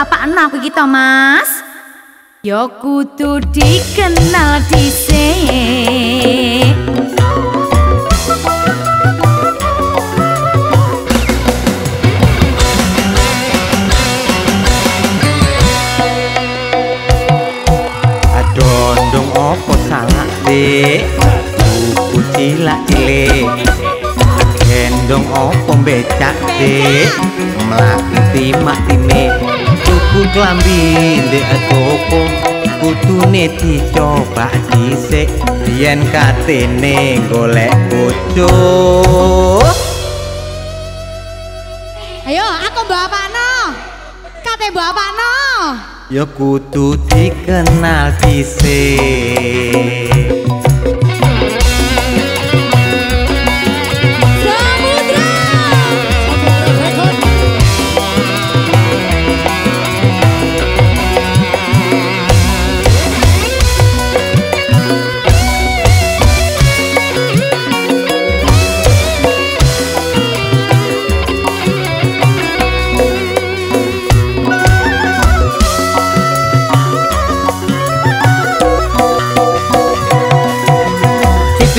aku iki to, Mas? Ya kudu dikenal dhisik. Adondong opo salah, Dik? Buku cilak cilik. Gendong opo becak, Dik? Mlaku timak tinik. Tuku klambi ndek toko kudune dicoba dhisik. Yen katene golek bojo. Ayo aku bapakno kate bapakno ya kudu dikenal dhisik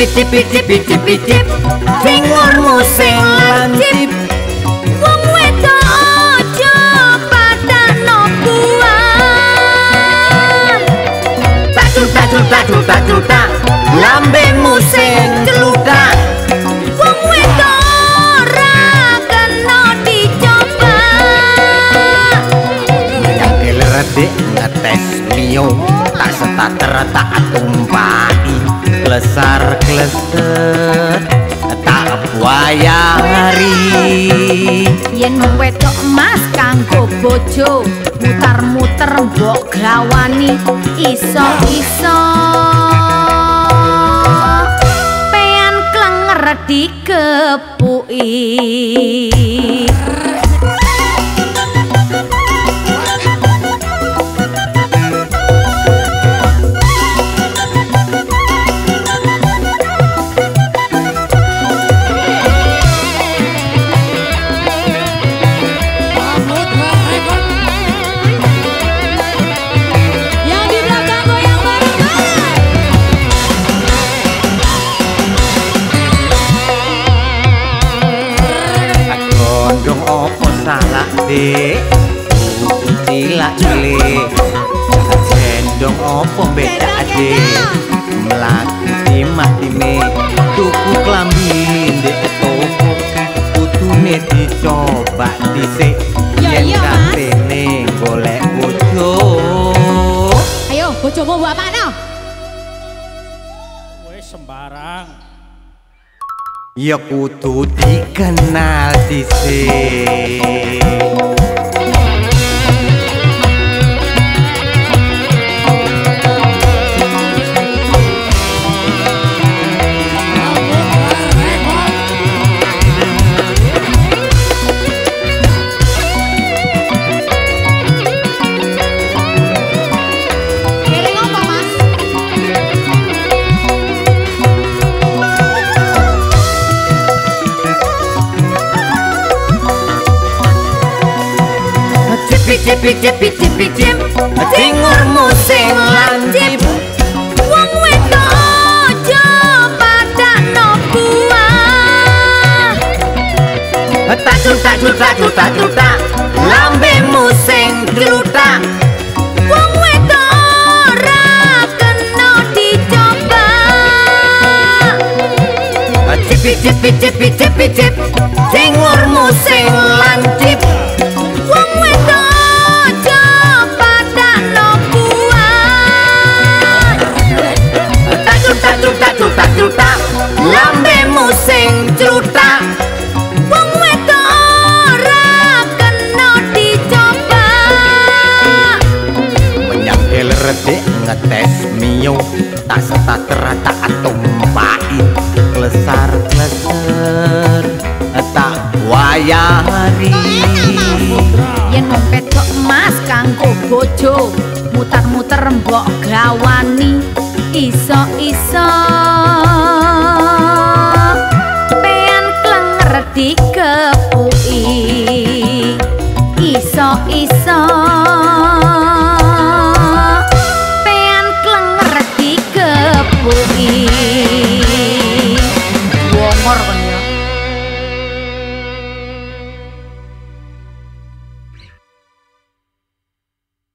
cip cip cip cip cip cip Singurmu sing lancip Wong wedo ojo pada no kuat Batu batu batu batu tak Lambe musing Yang redik ngetes mio Tak setat tak tumpah klesar kleset tak buaya hari yen wedok emas kanggo bojo mutar-muter mbok gawani iso-iso pean klenger dikepuki dik cilak cilik. Gendong opo beda adik. mlaku timah time tuku klambi ndek toko kudune dicoba dhisik. Yen katene Ya kudu dikenal dhisik jepit jepit jepit jep tingur musim lancip. Wong wedok pada tak nobuwa tak celuta juta celuta juta lambe musim celuta wong wedok ra kena dicoba. Jepit jepit jepit jepit cip singur musim lancip. Ngetes mio tak serta terata tumpai klesar kleser tak wayari. Yen wong wedok emas kanggo bojo muter-muter mbok gawani. Iso-iso